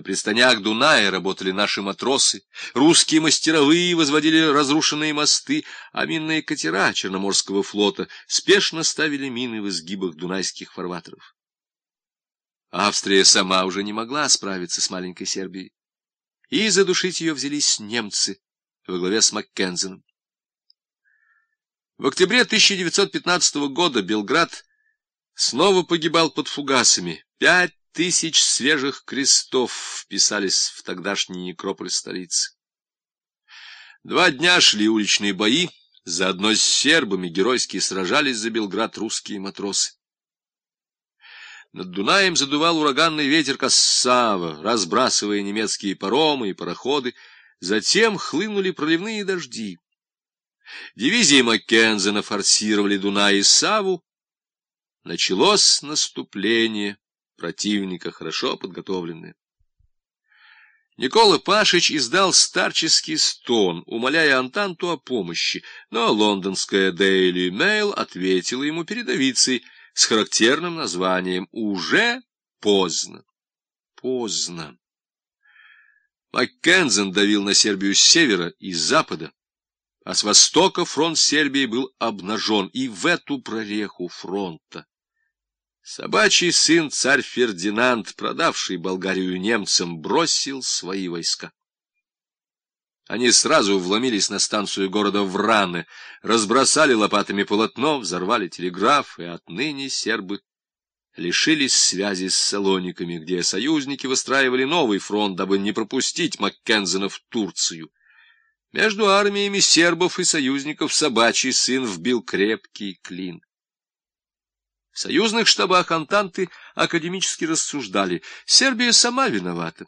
На пристанях Дуная работали наши матросы, русские мастеровые возводили разрушенные мосты, а минные катера Черноморского флота спешно ставили мины в изгибах дунайских фарватеров. Австрия сама уже не могла справиться с маленькой Сербией, и задушить ее взялись немцы во главе с Маккензеном. В октябре 1915 года Белград снова погибал под фугасами. Пять тысяч свежих крестов вписались в тогдашний некрополь столицы. Два дня шли уличные бои, заодно с сербами геройски сражались за Белград русские матросы. Над Дунаем задувал ураганный ветер Кассава, разбрасывая немецкие паромы и пароходы, затем хлынули проливные дожди. Дивизии Маккензена форсировали Дунай и Саву. Началось наступление противника, хорошо подготовленные. Никола Пашич издал старческий стон, умоляя Антанту о помощи, но лондонская Daily Mail ответила ему передовицей с характерным названием «Уже поздно». Поздно. Маккензен давил на Сербию с севера и с запада, а с востока фронт Сербии был обнажен, и в эту прореху фронта Собачий сын царь Фердинанд, продавший Болгарию немцам, бросил свои войска. Они сразу вломились на станцию города Враны, разбросали лопатами полотно, взорвали телеграф, и отныне сербы лишились связи с Салониками, где союзники выстраивали новый фронт, дабы не пропустить Маккензена в Турцию. Между армиями сербов и союзников собачий сын вбил крепкий клин. В союзных штабах Антанты академически рассуждали. Сербия сама виновата.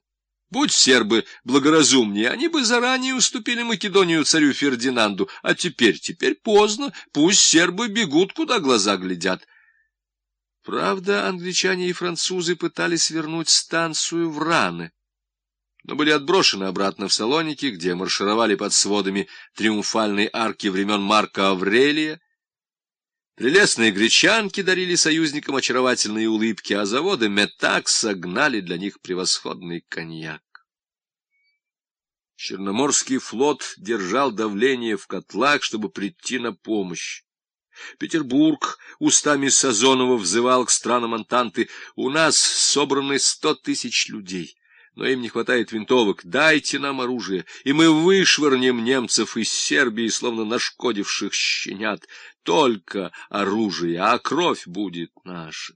Будь сербы благоразумнее, они бы заранее уступили Македонию царю Фердинанду. А теперь, теперь поздно, пусть сербы бегут, куда глаза глядят. Правда, англичане и французы пытались вернуть станцию в раны, но были отброшены обратно в Салоники, где маршировали под сводами триумфальной арки времен Марка Аврелия, Прелестные гречанки дарили союзникам очаровательные улыбки, а заводы Метакса гнали для них превосходный коньяк. Черноморский флот держал давление в котлах, чтобы прийти на помощь. Петербург устами Сазонова взывал к странам Антанты. У нас собраны сто тысяч людей но им не хватает винтовок. Дайте нам оружие, и мы вышвырнем немцев из Сербии, словно нашкодивших щенят. Только оружие, а кровь будет наша.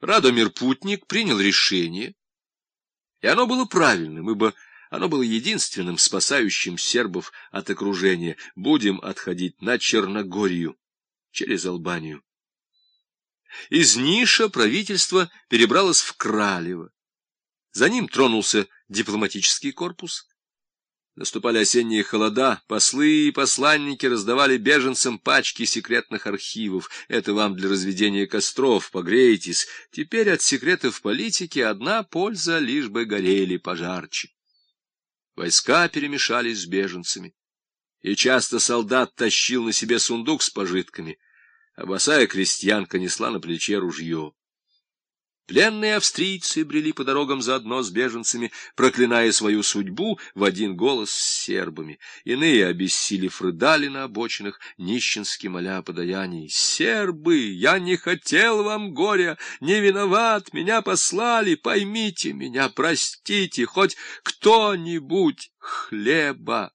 Радомир Путник принял решение, и оно было правильным, ибо оно было единственным спасающим сербов от окружения. Будем отходить на Черногорию через Албанию. Из Ниша правительство перебралось в Кралево. За ним тронулся дипломатический корпус. Наступали осенние холода, послы и посланники раздавали беженцам пачки секретных архивов. Это вам для разведения костров, погрейтесь. Теперь от секретов политики одна польза, лишь бы горели пожарче. Войска перемешались с беженцами, и часто солдат тащил на себе сундук с пожитками, а босая крестьянка несла на плече ружье. Пленные австрийцы брели по дорогам заодно с беженцами, проклиная свою судьбу в один голос с сербами. Иные, обессилев, рыдали на обочинах, нищенски моля о подаянии. «Сербы, я не хотел вам горя, не виноват, меня послали, поймите меня, простите, хоть кто-нибудь хлеба!»